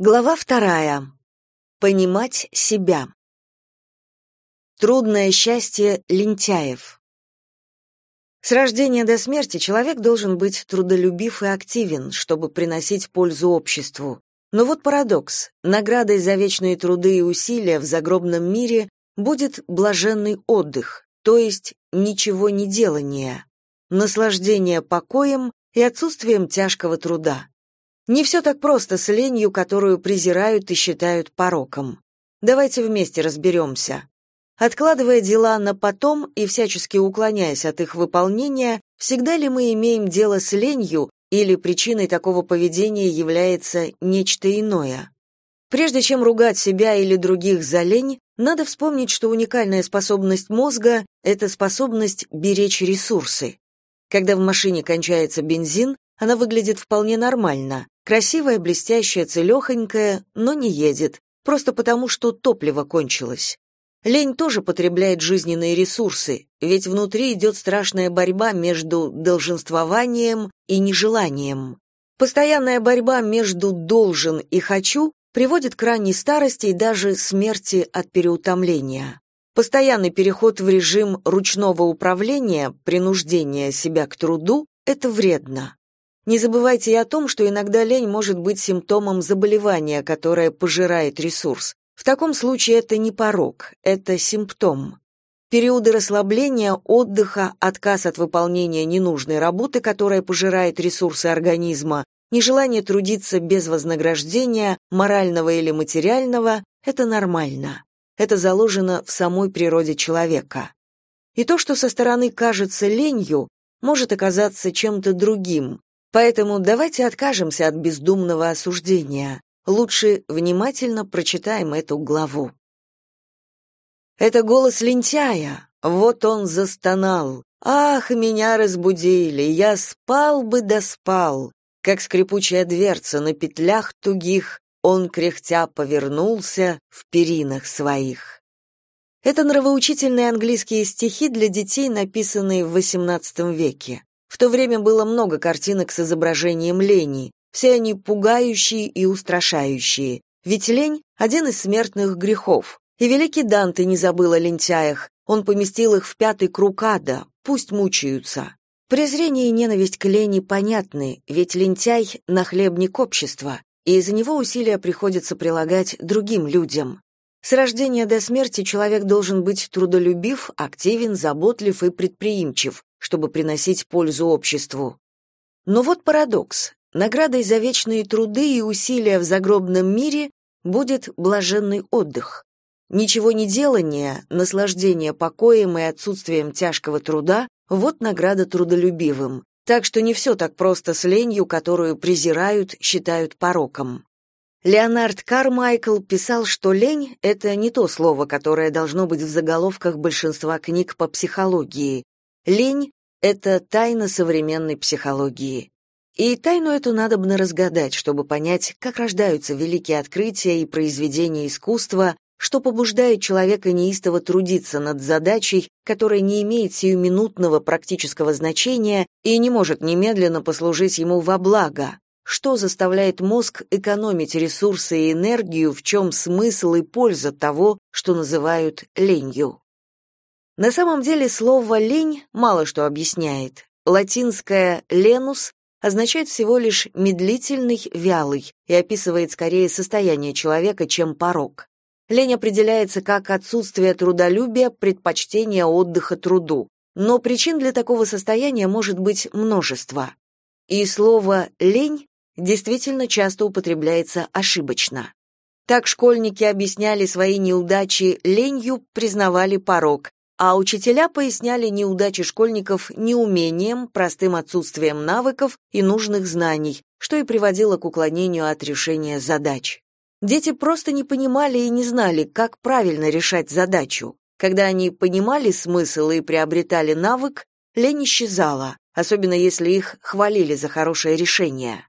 Глава вторая. Понимать себя. Трудное счастье лентяев. С рождения до смерти человек должен быть трудолюбив и активен, чтобы приносить пользу обществу. Но вот парадокс. Наградой за вечные труды и усилия в загробном мире будет блаженный отдых, то есть ничего не делание, наслаждение покоем и отсутствием тяжкого труда. Не все так просто с ленью, которую презирают и считают пороком. Давайте вместе разберемся. Откладывая дела на потом и всячески уклоняясь от их выполнения, всегда ли мы имеем дело с ленью или причиной такого поведения является нечто иное? Прежде чем ругать себя или других за лень, надо вспомнить, что уникальная способность мозга — это способность беречь ресурсы. Когда в машине кончается бензин, она выглядит вполне нормально. Красивая, блестящая, целехонькая, но не едет, просто потому, что топливо кончилось. Лень тоже потребляет жизненные ресурсы, ведь внутри идет страшная борьба между долженствованием и нежеланием. Постоянная борьба между «должен» и «хочу» приводит к ранней старости и даже смерти от переутомления. Постоянный переход в режим ручного управления, принуждения себя к труду – это вредно. Не забывайте и о том, что иногда лень может быть симптомом заболевания, которое пожирает ресурс. В таком случае это не порог, это симптом. Периоды расслабления, отдыха, отказ от выполнения ненужной работы, которая пожирает ресурсы организма, нежелание трудиться без вознаграждения, морального или материального это нормально. Это заложено в самой природе человека. И то, что со стороны кажется ленью, может оказаться чем-то другим, Поэтому давайте откажемся от бездумного осуждения. Лучше внимательно прочитаем эту главу. Это голос лентяя. Вот он застонал. Ах, меня разбудили, я спал бы да спал. Как скрипучая дверца на петлях тугих, он кряхтя повернулся в перинах своих. Это нравоучительные английские стихи для детей, написанные в XVIII веке. В то время было много картинок с изображением лени, все они пугающие и устрашающие. Ведь лень — один из смертных грехов. И великий Данте не забыл о лентяях, он поместил их в пятый круг ада, пусть мучаются. Презрение и ненависть к лени понятны, ведь лентяй — нахлебник общества, и из-за него усилия приходится прилагать другим людям. С рождения до смерти человек должен быть трудолюбив, активен, заботлив и предприимчив, чтобы приносить пользу обществу. Но вот парадокс. Наградой за вечные труды и усилия в загробном мире будет блаженный отдых. Ничего не делание, наслаждение покоем и отсутствием тяжкого труда – вот награда трудолюбивым. Так что не все так просто с ленью, которую презирают, считают пороком. Леонард Кармайкл писал, что лень — это не то слово, которое должно быть в заголовках большинства книг по психологии. Лень — это тайна современной психологии. И тайну эту надобно разгадать, чтобы понять, как рождаются великие открытия и произведения искусства, что побуждает человека неистово трудиться над задачей, которая не имеет сиюминутного практического значения и не может немедленно послужить ему во благо, что заставляет мозг экономить ресурсы и энергию, в чем смысл и польза того, что называют ленью. На самом деле слово «лень» мало что объясняет. Латинское «ленус» означает всего лишь «медлительный», «вялый» и описывает скорее состояние человека, чем порог. Лень определяется как отсутствие трудолюбия, предпочтение отдыха труду. Но причин для такого состояния может быть множество. И слово «лень» действительно часто употребляется ошибочно. Так школьники объясняли свои неудачи ленью, признавали порог, а учителя поясняли неудачи школьников неумением, простым отсутствием навыков и нужных знаний, что и приводило к уклонению от решения задач. Дети просто не понимали и не знали, как правильно решать задачу. Когда они понимали смысл и приобретали навык, лень исчезала, особенно если их хвалили за хорошее решение.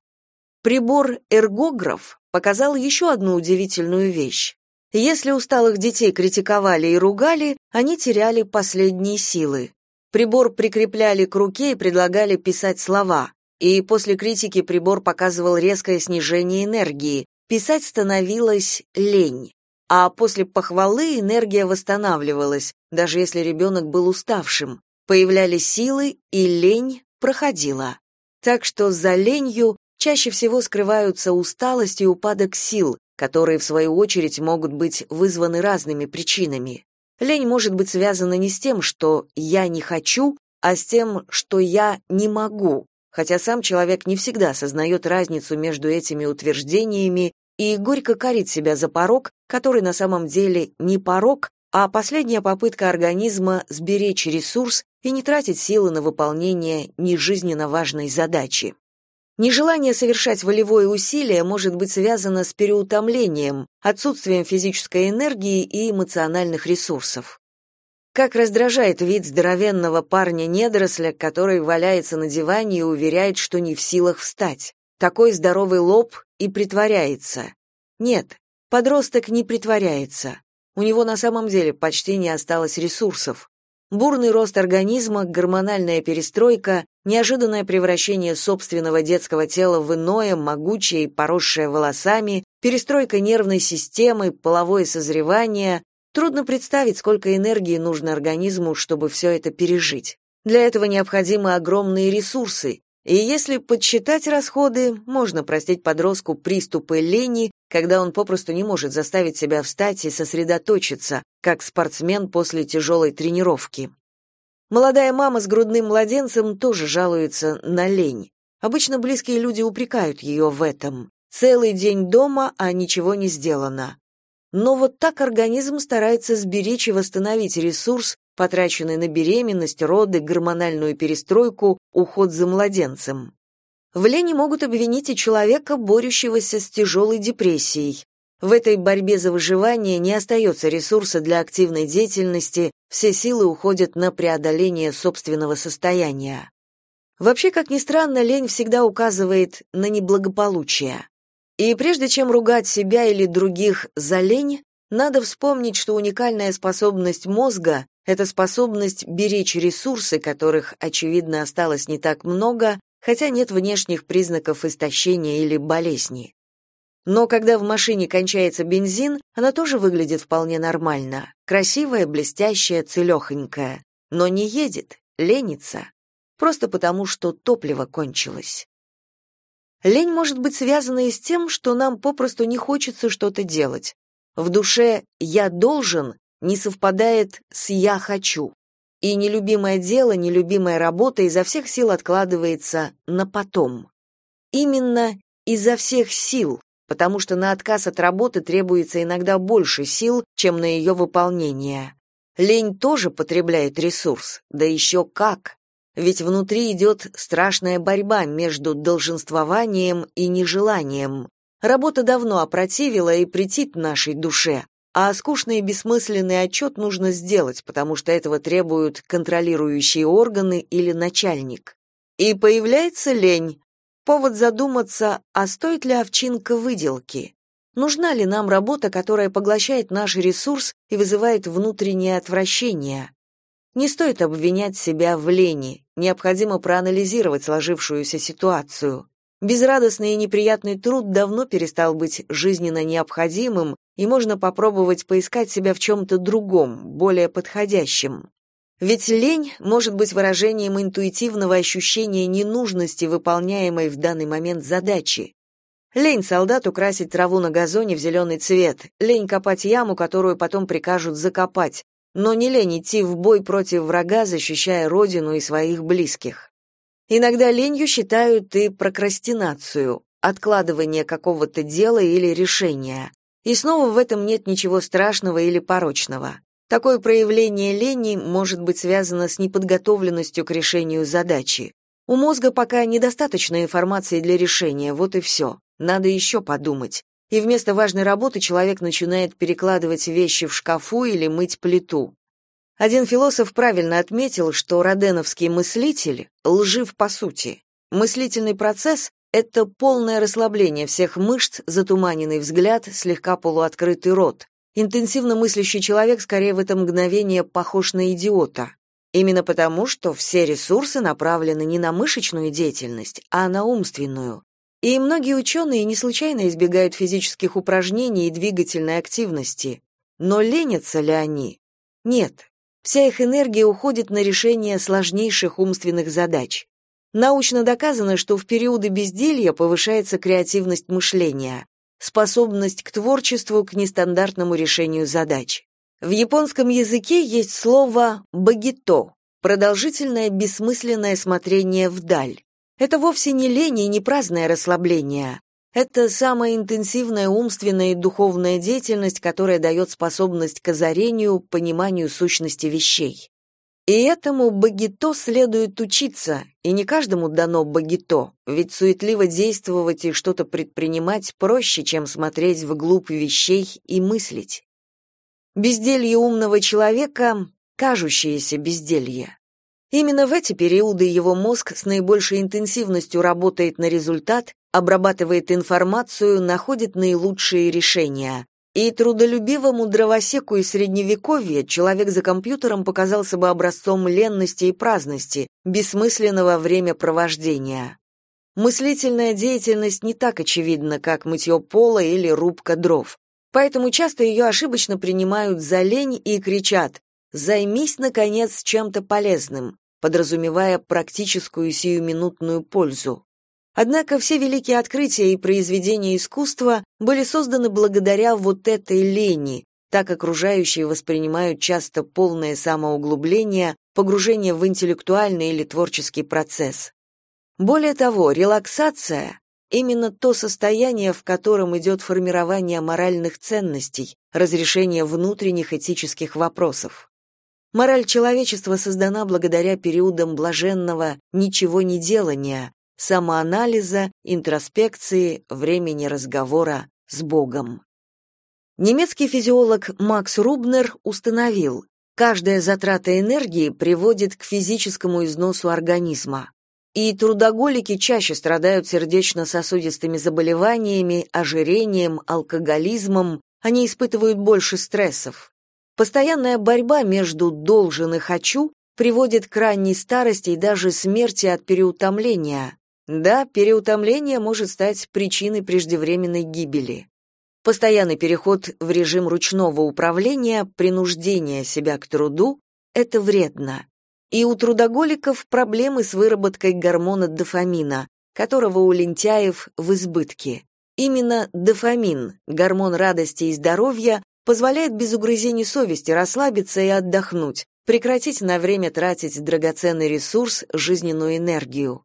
Прибор-эргограф показал еще одну удивительную вещь. Если усталых детей критиковали и ругали, они теряли последние силы. Прибор прикрепляли к руке и предлагали писать слова, и после критики прибор показывал резкое снижение энергии, писать становилась лень, а после похвалы энергия восстанавливалась, даже если ребенок был уставшим. Появлялись силы, и лень проходила. Так что за ленью чаще всего скрываются усталость и упадок сил, которые, в свою очередь, могут быть вызваны разными причинами. Лень может быть связана не с тем, что «я не хочу», а с тем, что «я не могу», хотя сам человек не всегда осознает разницу между этими утверждениями и горько корит себя за порог, который на самом деле не порог, а последняя попытка организма сберечь ресурс и не тратить силы на выполнение нежизненно важной задачи. Нежелание совершать волевое усилие может быть связано с переутомлением, отсутствием физической энергии и эмоциональных ресурсов. Как раздражает вид здоровенного парня-недоросля, который валяется на диване и уверяет, что не в силах встать. Такой здоровый лоб и притворяется. Нет, подросток не притворяется. У него на самом деле почти не осталось ресурсов. Бурный рост организма, гормональная перестройка, неожиданное превращение собственного детского тела в иное, могучее и поросшее волосами, перестройка нервной системы, половое созревание. Трудно представить, сколько энергии нужно организму, чтобы все это пережить. Для этого необходимы огромные ресурсы, и если подсчитать расходы, можно простить подростку приступы лени, когда он попросту не может заставить себя встать и сосредоточиться, как спортсмен после тяжелой тренировки. Молодая мама с грудным младенцем тоже жалуется на лень. Обычно близкие люди упрекают ее в этом. Целый день дома, а ничего не сделано. Но вот так организм старается сберечь и восстановить ресурс, потраченный на беременность, роды, гормональную перестройку, уход за младенцем. В лени могут обвинить и человека, борющегося с тяжелой депрессией. В этой борьбе за выживание не остается ресурса для активной деятельности, все силы уходят на преодоление собственного состояния. Вообще, как ни странно, лень всегда указывает на неблагополучие. И прежде чем ругать себя или других за лень, надо вспомнить, что уникальная способность мозга — это способность беречь ресурсы, которых, очевидно, осталось не так много, хотя нет внешних признаков истощения или болезни. Но когда в машине кончается бензин, она тоже выглядит вполне нормально. Красивая, блестящая, целехонькая. Но не едет, ленится. Просто потому, что топливо кончилось. Лень может быть связана и с тем, что нам попросту не хочется что-то делать. В душе «я должен» не совпадает с «я хочу» и нелюбимое дело, нелюбимая работа изо всех сил откладывается на потом. Именно изо всех сил, потому что на отказ от работы требуется иногда больше сил, чем на ее выполнение. Лень тоже потребляет ресурс, да еще как. Ведь внутри идет страшная борьба между долженствованием и нежеланием. Работа давно опротивила и претит нашей душе, а скучный и бессмысленный отчет нужно сделать, потому что этого требуют контролирующие органы или начальник. И появляется лень. Повод задуматься, а стоит ли овчинка выделки? Нужна ли нам работа, которая поглощает наш ресурс и вызывает внутреннее отвращение? Не стоит обвинять себя в лени, необходимо проанализировать сложившуюся ситуацию. Безрадостный и неприятный труд давно перестал быть жизненно необходимым, и можно попробовать поискать себя в чем-то другом, более подходящем. Ведь лень может быть выражением интуитивного ощущения ненужности выполняемой в данный момент задачи. Лень солдату красить траву на газоне в зеленый цвет, лень копать яму, которую потом прикажут закопать, но не лень идти в бой против врага, защищая родину и своих близких. Иногда ленью считают и прокрастинацию, откладывание какого-то дела или решения. И снова в этом нет ничего страшного или порочного. Такое проявление лени может быть связано с неподготовленностью к решению задачи. У мозга пока недостаточно информации для решения, вот и все. Надо еще подумать. И вместо важной работы человек начинает перекладывать вещи в шкафу или мыть плиту. Один философ правильно отметил, что роденовский мыслитель лжив по сути. Мыслительный процесс это полное расслабление всех мышц, затуманенный взгляд, слегка полуоткрытый рот. Интенсивно мыслящий человек скорее в это мгновение похож на идиота. Именно потому, что все ресурсы направлены не на мышечную деятельность, а на умственную. И многие ученые не случайно избегают физических упражнений и двигательной активности. Но ленятся ли они? Нет. Вся их энергия уходит на решение сложнейших умственных задач. Научно доказано, что в периоды безделья повышается креативность мышления, способность к творчеству, к нестандартному решению задач. В японском языке есть слово «багито» — продолжительное бессмысленное смотрение вдаль. Это вовсе не лень и не праздное расслабление. Это самая интенсивная умственная и духовная деятельность, которая дает способность к озарению, пониманию сущности вещей. И этому багито следует учиться, и не каждому дано багито, ведь суетливо действовать и что-то предпринимать проще, чем смотреть вглубь вещей и мыслить. Безделье умного человека — кажущееся безделье. Именно в эти периоды его мозг с наибольшей интенсивностью работает на результат, обрабатывает информацию, находит наилучшие решения. И трудолюбивому дровосеку из средневековья человек за компьютером показался бы образцом ленности и праздности, бессмысленного времяпровождения. Мыслительная деятельность не так очевидна, как мытье пола или рубка дров. Поэтому часто ее ошибочно принимают за лень и кричат «Займись, наконец, чем-то полезным», подразумевая практическую сиюминутную пользу. Однако все великие открытия и произведения искусства были созданы благодаря вот этой лени, так окружающие воспринимают часто полное самоуглубление, погружение в интеллектуальный или творческий процесс. Более того, релаксация Именно то состояние, в котором идет формирование моральных ценностей, разрешение внутренних этических вопросов. Мораль человечества создана благодаря периодам блаженного ничего не делания, самоанализа, интроспекции, времени разговора с Богом. Немецкий физиолог Макс Рубнер установил, каждая затрата энергии приводит к физическому износу организма. И трудоголики чаще страдают сердечно-сосудистыми заболеваниями, ожирением, алкоголизмом, они испытывают больше стрессов. Постоянная борьба между «должен» и «хочу» приводит к ранней старости и даже смерти от переутомления. Да, переутомление может стать причиной преждевременной гибели. Постоянный переход в режим ручного управления, принуждение себя к труду – это вредно. И у трудоголиков проблемы с выработкой гормона дофамина, которого у лентяев в избытке. Именно дофамин, гормон радости и здоровья, позволяет без угрызений совести расслабиться и отдохнуть, прекратить на время тратить драгоценный ресурс, жизненную энергию.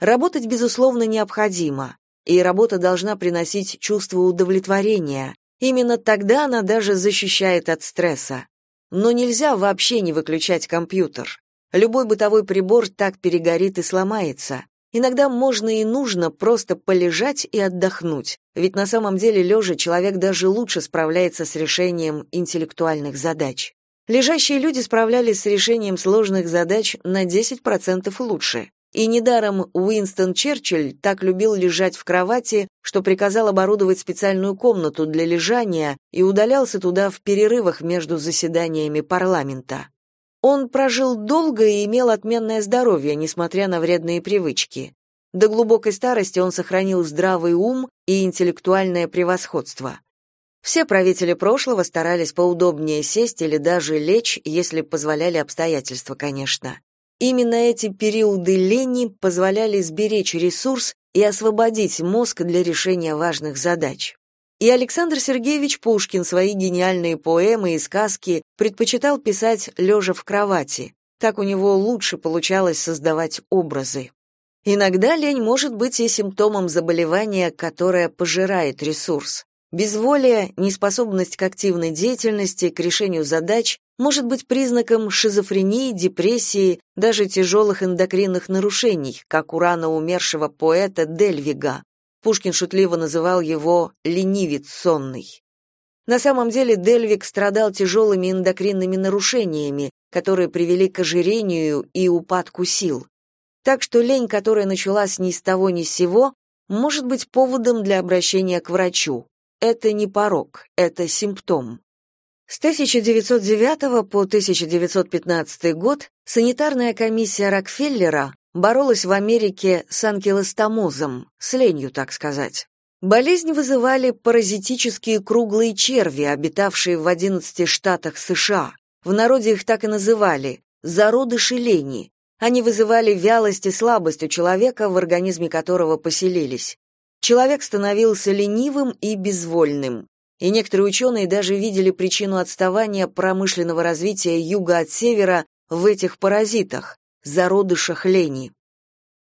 Работать, безусловно, необходимо, и работа должна приносить чувство удовлетворения. Именно тогда она даже защищает от стресса. Но нельзя вообще не выключать компьютер. Любой бытовой прибор так перегорит и сломается. Иногда можно и нужно просто полежать и отдохнуть, ведь на самом деле лежа человек даже лучше справляется с решением интеллектуальных задач. Лежащие люди справлялись с решением сложных задач на 10% лучше. И недаром Уинстон Черчилль так любил лежать в кровати, что приказал оборудовать специальную комнату для лежания и удалялся туда в перерывах между заседаниями парламента. Он прожил долго и имел отменное здоровье, несмотря на вредные привычки. До глубокой старости он сохранил здравый ум и интеллектуальное превосходство. Все правители прошлого старались поудобнее сесть или даже лечь, если позволяли обстоятельства, конечно. Именно эти периоды лени позволяли сберечь ресурс и освободить мозг для решения важных задач. И Александр Сергеевич Пушкин свои гениальные поэмы и сказки предпочитал писать лежа в кровати. Так у него лучше получалось создавать образы. Иногда лень может быть и симптомом заболевания, которое пожирает ресурс. Безволие, неспособность к активной деятельности, к решению задач может быть признаком шизофрении, депрессии, даже тяжелых эндокринных нарушений, как у рано умершего поэта Дельвига. Пушкин шутливо называл его «ленивец сонный». На самом деле Дельвик страдал тяжелыми эндокринными нарушениями, которые привели к ожирению и упадку сил. Так что лень, которая началась ни с того ни с сего, может быть поводом для обращения к врачу. Это не порог, это симптом. С 1909 по 1915 год санитарная комиссия Рокфеллера боролась в Америке с анкилостомозом, с ленью, так сказать. Болезнь вызывали паразитические круглые черви, обитавшие в 11 штатах США. В народе их так и называли – зародыши лени. Они вызывали вялость и слабость у человека, в организме которого поселились. Человек становился ленивым и безвольным. И некоторые ученые даже видели причину отставания промышленного развития юга от севера в этих паразитах – зародышах лени.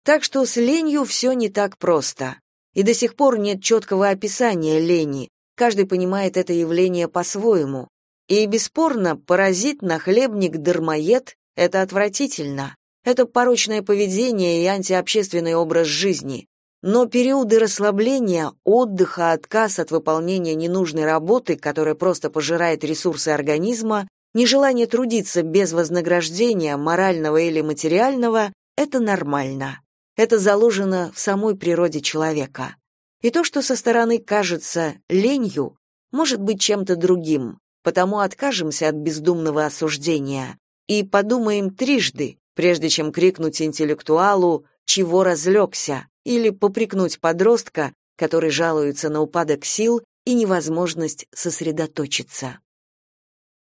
Так что с ленью все не так просто. И до сих пор нет четкого описания лени, каждый понимает это явление по-своему. И бесспорно, паразит, нахлебник, дармоед — это отвратительно. Это порочное поведение и антиобщественный образ жизни. Но периоды расслабления, отдыха, отказ от выполнения ненужной работы, которая просто пожирает ресурсы организма, нежелание трудиться без вознаграждения, морального или материального, это нормально. Это заложено в самой природе человека. И то, что со стороны кажется ленью, может быть чем-то другим, потому откажемся от бездумного осуждения и подумаем трижды, прежде чем крикнуть интеллектуалу «чего разлегся» или попрекнуть подростка, который жалуется на упадок сил и невозможность сосредоточиться.